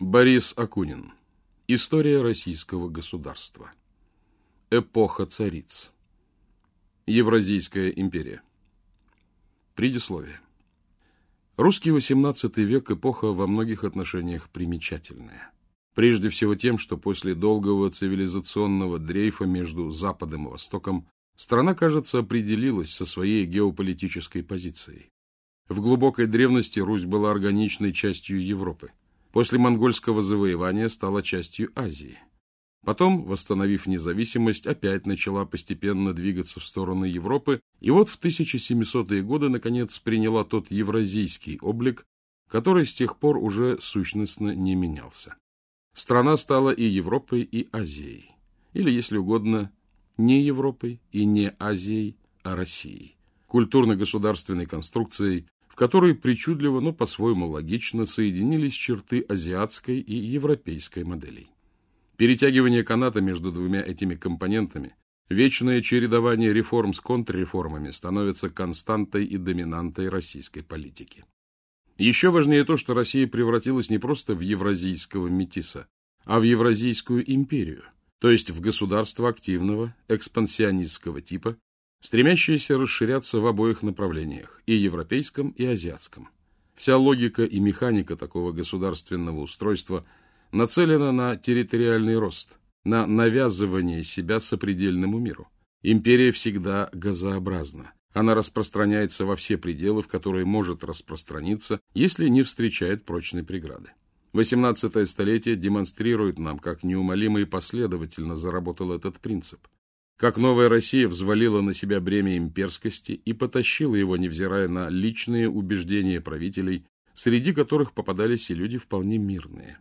Борис Акунин. История российского государства. Эпоха цариц. Евразийская империя. Предисловие. Русский XVIII век – эпоха во многих отношениях примечательная. Прежде всего тем, что после долгого цивилизационного дрейфа между Западом и Востоком страна, кажется, определилась со своей геополитической позицией. В глубокой древности Русь была органичной частью Европы. После монгольского завоевания стала частью Азии. Потом, восстановив независимость, опять начала постепенно двигаться в сторону Европы, и вот в 1700-е годы, наконец, приняла тот евразийский облик, который с тех пор уже сущностно не менялся. Страна стала и Европой, и Азией, или, если угодно, не Европой и не Азией, а Россией, культурно-государственной конструкцией, которой причудливо, но по-своему логично соединились черты азиатской и европейской моделей. Перетягивание каната между двумя этими компонентами, вечное чередование реформ с контрреформами становится константой и доминантой российской политики. Еще важнее то, что Россия превратилась не просто в евразийского метиса, а в евразийскую империю, то есть в государство активного, экспансионистского типа, стремящиеся расширяться в обоих направлениях, и европейском, и азиатском. Вся логика и механика такого государственного устройства нацелена на территориальный рост, на навязывание себя сопредельному миру. Империя всегда газообразна. Она распространяется во все пределы, в которые может распространиться, если не встречает прочной преграды. XVIII столетие демонстрирует нам, как неумолимо и последовательно заработал этот принцип как новая Россия взвалила на себя бремя имперскости и потащила его, невзирая на личные убеждения правителей, среди которых попадались и люди вполне мирные.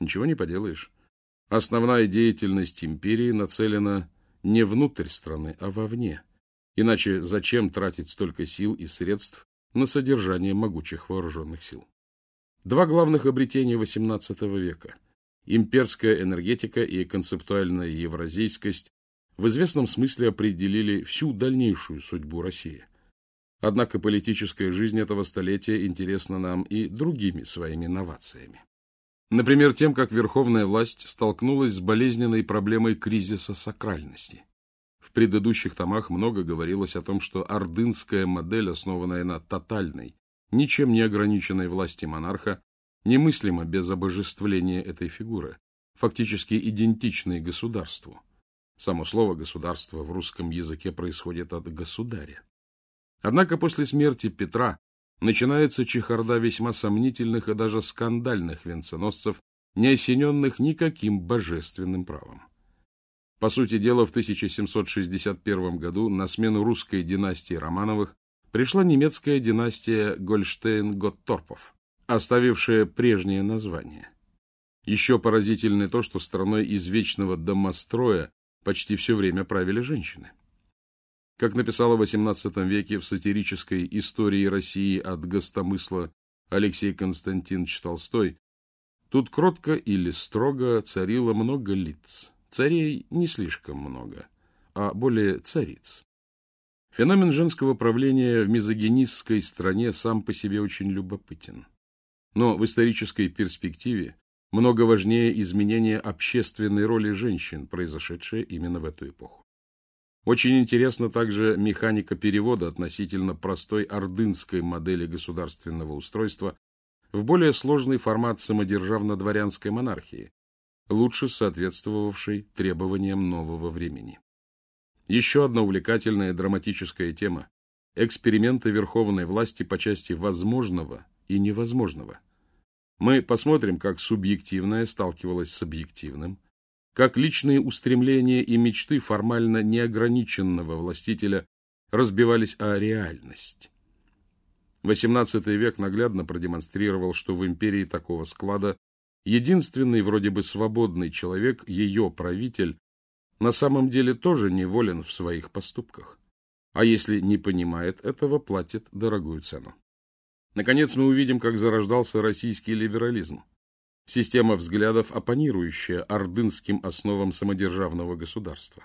Ничего не поделаешь. Основная деятельность империи нацелена не внутрь страны, а вовне. Иначе зачем тратить столько сил и средств на содержание могучих вооруженных сил? Два главных обретения XVIII века – имперская энергетика и концептуальная евразийскость в известном смысле определили всю дальнейшую судьбу России. Однако политическая жизнь этого столетия интересна нам и другими своими новациями. Например, тем, как верховная власть столкнулась с болезненной проблемой кризиса сакральности. В предыдущих томах много говорилось о том, что ордынская модель, основанная на тотальной, ничем не ограниченной власти монарха, немыслима без обожествления этой фигуры, фактически идентичной государству. Само слово «государство» в русском языке происходит от «государя». Однако после смерти Петра начинается чехарда весьма сомнительных и даже скандальных венценосцев, не осененных никаким божественным правом. По сути дела, в 1761 году на смену русской династии Романовых пришла немецкая династия Гольштейн-Готторпов, оставившая прежнее название. Еще поразительнее то, что страной из вечного домостроя почти все время правили женщины. Как написала в XVIII веке в сатирической истории России от гостомысла Алексей Константинович Толстой, тут кротко или строго царило много лиц, царей не слишком много, а более цариц. Феномен женского правления в мизогинистской стране сам по себе очень любопытен. Но в исторической перспективе много важнее изменения общественной роли женщин, произошедшее именно в эту эпоху. Очень интересна также механика перевода относительно простой ордынской модели государственного устройства в более сложный формат самодержавно-дворянской монархии, лучше соответствовавшей требованиям нового времени. Еще одна увлекательная драматическая тема – эксперименты верховной власти по части возможного и невозможного – мы посмотрим, как субъективное сталкивалось с объективным, как личные устремления и мечты формально неограниченного властителя разбивались о реальность. XVIII век наглядно продемонстрировал, что в империи такого склада единственный вроде бы свободный человек, ее правитель, на самом деле тоже неволен в своих поступках. А если не понимает этого, платит дорогую цену. Наконец мы увидим, как зарождался российский либерализм. Система взглядов, оппонирующая ордынским основам самодержавного государства.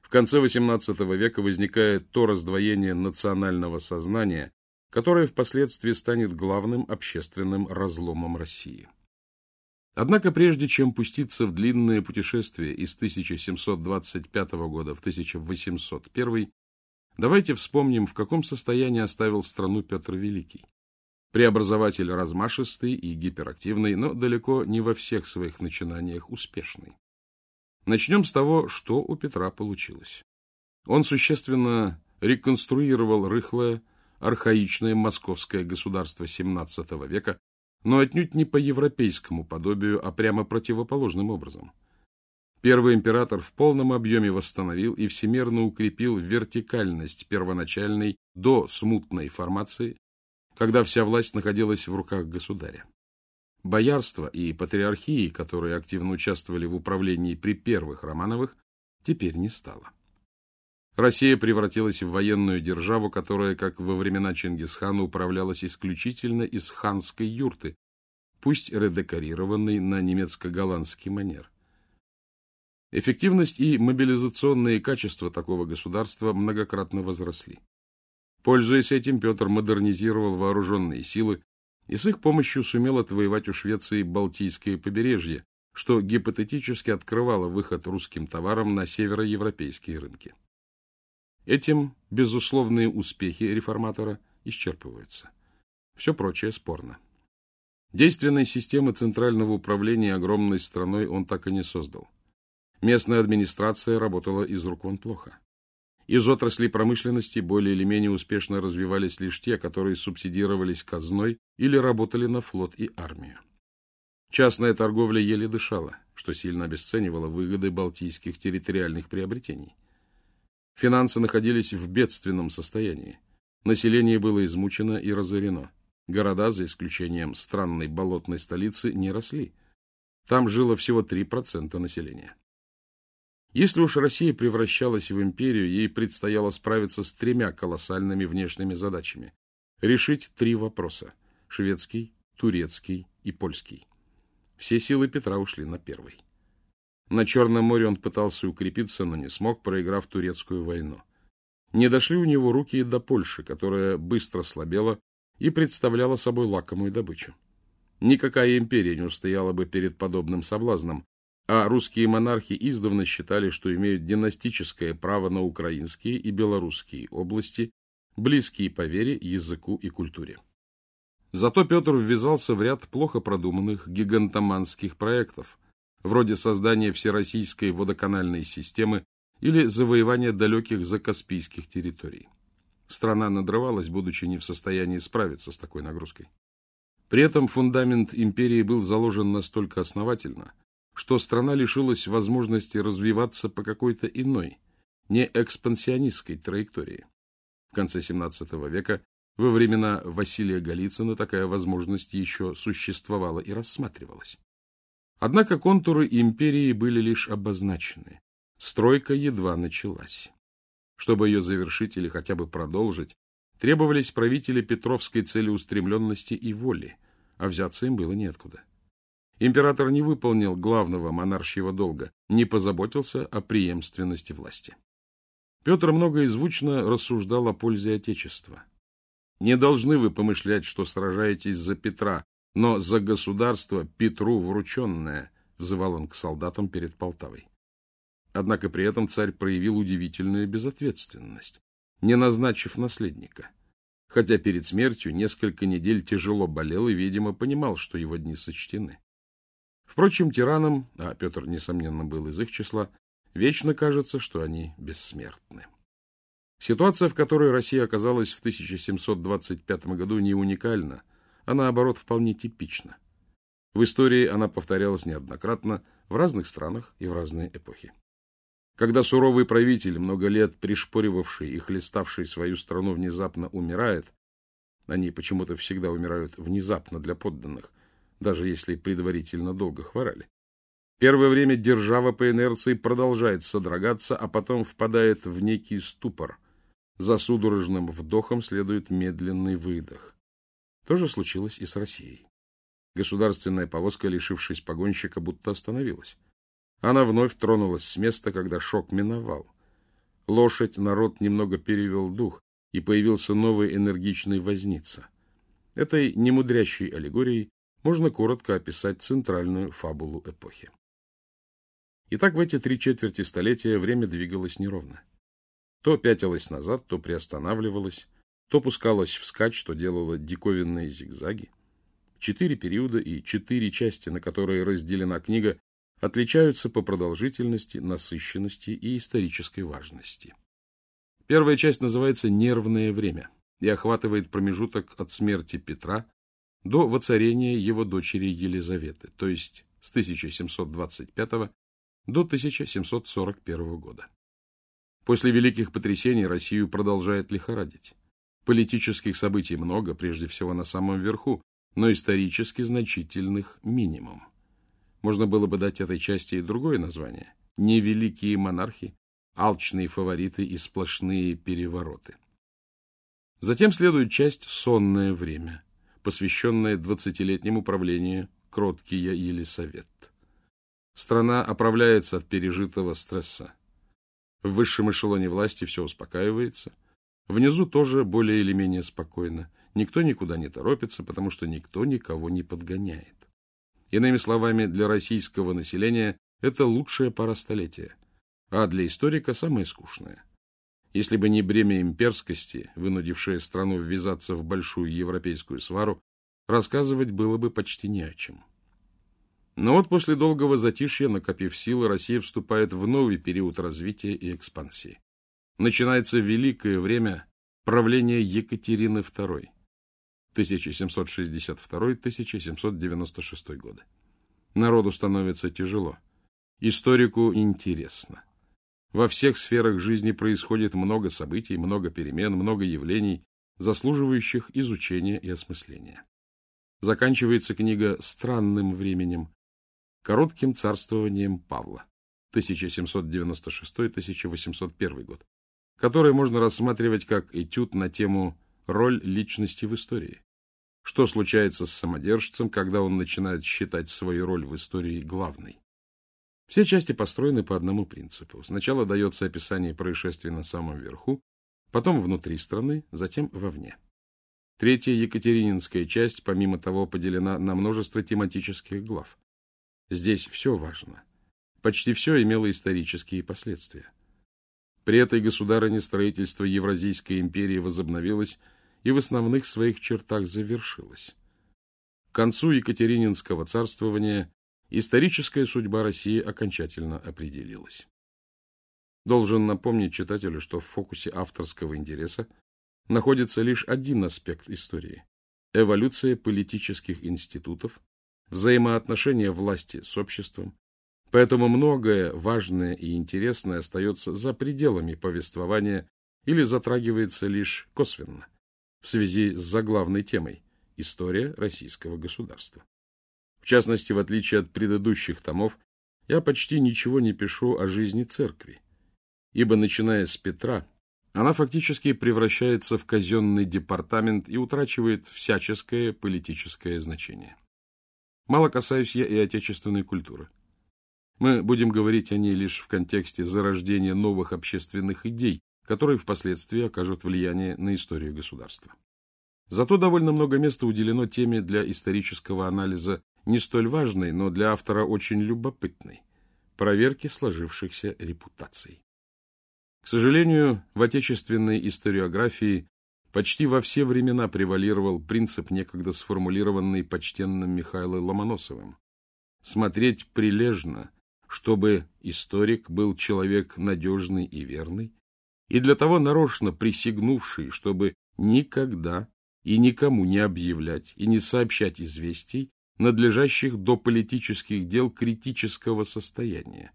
В конце XVIII века возникает то раздвоение национального сознания, которое впоследствии станет главным общественным разломом России. Однако прежде чем пуститься в длинное путешествие из 1725 года в 1801, давайте вспомним, в каком состоянии оставил страну Петр Великий. Преобразователь размашистый и гиперактивный, но далеко не во всех своих начинаниях успешный. Начнем с того, что у Петра получилось. Он существенно реконструировал рыхлое, архаичное московское государство XVII века, но отнюдь не по европейскому подобию, а прямо противоположным образом. Первый император в полном объеме восстановил и всемерно укрепил вертикальность первоначальной до смутной формации, когда вся власть находилась в руках государя. Боярство и патриархии, которые активно участвовали в управлении при первых Романовых, теперь не стало. Россия превратилась в военную державу, которая, как во времена Чингисхана, управлялась исключительно из ханской юрты, пусть редекорированной на немецко-голландский манер. Эффективность и мобилизационные качества такого государства многократно возросли. Пользуясь этим, Петр модернизировал вооруженные силы и с их помощью сумел отвоевать у Швеции Балтийское побережье, что гипотетически открывало выход русским товарам на североевропейские рынки. Этим безусловные успехи реформатора исчерпываются. Все прочее спорно. Действенной системы центрального управления огромной страной он так и не создал. Местная администрация работала из рук вон плохо. Из отраслей промышленности более или менее успешно развивались лишь те, которые субсидировались казной или работали на флот и армию. Частная торговля еле дышала, что сильно обесценивало выгоды балтийских территориальных приобретений. Финансы находились в бедственном состоянии. Население было измучено и разорено. Города, за исключением странной болотной столицы, не росли. Там жило всего 3% населения. Если уж Россия превращалась в империю, ей предстояло справиться с тремя колоссальными внешними задачами. Решить три вопроса – шведский, турецкий и польский. Все силы Петра ушли на первый. На Черном море он пытался укрепиться, но не смог, проиграв турецкую войну. Не дошли у него руки и до Польши, которая быстро слабела и представляла собой лакомую добычу. Никакая империя не устояла бы перед подобным соблазном, а русские монархи издавна считали, что имеют династическое право на украинские и белорусские области, близкие по вере, языку и культуре. Зато Петр ввязался в ряд плохо продуманных гигантоманских проектов – вроде создания всероссийской водоканальной системы или завоевания далеких закаспийских территорий. Страна надрывалась, будучи не в состоянии справиться с такой нагрузкой. При этом фундамент империи был заложен настолько основательно, что страна лишилась возможности развиваться по какой-то иной, не экспансионистской траектории. В конце XVII века, во времена Василия Голицына, такая возможность еще существовала и рассматривалась. Однако контуры империи были лишь обозначены. Стройка едва началась. Чтобы ее завершить или хотя бы продолжить, требовались правители Петровской целеустремленности и воли, а взяться им было неоткуда. Император не выполнил главного монаршьего долга, не позаботился о преемственности власти. Петр многоизвучно рассуждал о пользе Отечества. Не должны вы помышлять, что сражаетесь за Петра, но за государство Петру врученное, взывал он к солдатам перед Полтавой. Однако при этом царь проявил удивительную безответственность, не назначив наследника. Хотя перед смертью несколько недель тяжело болел и, видимо, понимал, что его дни сочтены. Впрочем, тиранам, а Петр, несомненно, был из их числа, вечно кажется, что они бессмертны. Ситуация, в которой Россия оказалась в 1725 году, не уникальна, а наоборот вполне типична. В истории она повторялась неоднократно в разных странах и в разные эпохи. Когда суровый правитель, много лет пришпоривавший и хлеставший свою страну, внезапно умирает, они почему-то всегда умирают внезапно для подданных, даже если предварительно долго хворали. Первое время держава по инерции продолжает содрогаться, а потом впадает в некий ступор. За судорожным вдохом следует медленный выдох. То же случилось и с Россией. Государственная повозка, лишившись погонщика, будто остановилась. Она вновь тронулась с места, когда шок миновал. Лошадь народ немного перевел дух, и появился новый энергичный возница. Этой немудрящей аллегорией можно коротко описать центральную фабулу эпохи. Итак, в эти три четверти столетия время двигалось неровно. То пятилось назад, то приостанавливалось, то пускалось вскачь, то делало диковинные зигзаги. Четыре периода и четыре части, на которые разделена книга, отличаются по продолжительности, насыщенности и исторической важности. Первая часть называется «Нервное время» и охватывает промежуток от смерти Петра до воцарения его дочери Елизаветы, то есть с 1725 до 1741 года. После великих потрясений Россию продолжает лихорадить. Политических событий много, прежде всего на самом верху, но исторически значительных минимум. Можно было бы дать этой части и другое название. Невеликие монархи, алчные фавориты и сплошные перевороты. Затем следует часть «Сонное время», посвященная двадцатилетнему правлению Кроткия Елисавет. Страна оправляется от пережитого стресса. В высшем эшелоне власти все успокаивается. Внизу тоже более или менее спокойно. Никто никуда не торопится, потому что никто никого не подгоняет. Иными словами, для российского населения это лучшая пара столетия, а для историка самая скучная. Если бы не бремя имперскости, вынудившее страну ввязаться в большую европейскую свару, рассказывать было бы почти не о чем. Но вот после долгого затишья, накопив силы, Россия вступает в новый период развития и экспансии. Начинается великое время правления Екатерины II, 1762-1796 годы. Народу становится тяжело. Историку интересно. Во всех сферах жизни происходит много событий, много перемен, много явлений, заслуживающих изучения и осмысления. Заканчивается книга странным временем, коротким царствованием Павла, 1796-1801 год, которое можно рассматривать как этюд на тему «Роль личности в истории». Что случается с самодержцем, когда он начинает считать свою роль в истории главной? Все части построены по одному принципу. Сначала дается описание происшествий на самом верху, потом внутри страны, затем вовне. Третья Екатерининская часть, помимо того, поделена на множество тематических глав. Здесь все важно. Почти все имело исторические последствия. При этой государыне строительство Евразийской империи возобновилось и в основных своих чертах завершилось. К концу Екатерининского царствования историческая судьба России окончательно определилась. Должен напомнить читателю, что в фокусе авторского интереса находится лишь один аспект истории – эволюция политических институтов, взаимоотношения власти с обществом, поэтому многое важное и интересное остается за пределами повествования или затрагивается лишь косвенно в связи с заглавной темой – история российского государства. Частности, в отличие от предыдущих томов, я почти ничего не пишу о жизни церкви, ибо, начиная с Петра, она фактически превращается в казенный департамент и утрачивает всяческое политическое значение. Мало касаюсь я и отечественной культуры. Мы будем говорить о ней лишь в контексте зарождения новых общественных идей, которые впоследствии окажут влияние на историю государства. Зато довольно много места уделено теме для исторического анализа не столь важной, но для автора очень любопытной – проверки сложившихся репутаций. К сожалению, в отечественной историографии почти во все времена превалировал принцип, некогда сформулированный почтенным Михаилом Ломоносовым – смотреть прилежно, чтобы историк был человек надежный и верный, и для того нарочно присягнувший, чтобы никогда и никому не объявлять и не сообщать известий, надлежащих до политических дел критического состояния.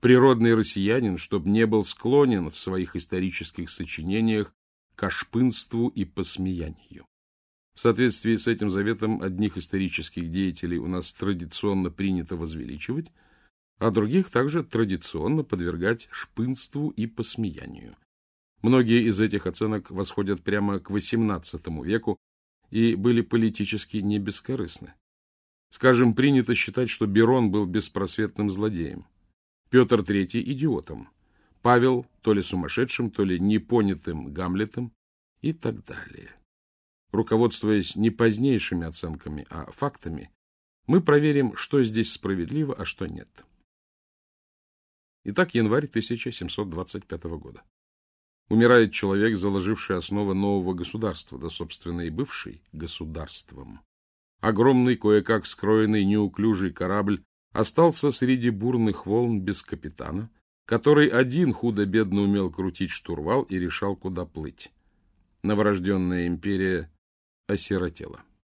Природный россиянин, чтобы не был склонен в своих исторических сочинениях к ошпынству и посмеянию. В соответствии с этим заветом одних исторических деятелей у нас традиционно принято возвеличивать, а других также традиционно подвергать шпынству и посмеянию. Многие из этих оценок восходят прямо к XVIII веку и были политически не бескорыстны. Скажем, принято считать, что Берон был беспросветным злодеем, Петр III – идиотом, Павел то ли сумасшедшим, то ли непонятым Гамлетом и так далее. Руководствуясь не позднейшими оценками, а фактами, мы проверим, что здесь справедливо, а что нет. Итак, январь 1725 года. Умирает человек, заложивший основы нового государства, да, собственно, и бывший государством. Огромный, кое-как скроенный, неуклюжий корабль остался среди бурных волн без капитана, который один худо-бедно умел крутить штурвал и решал, куда плыть. Новорожденная империя осиротела.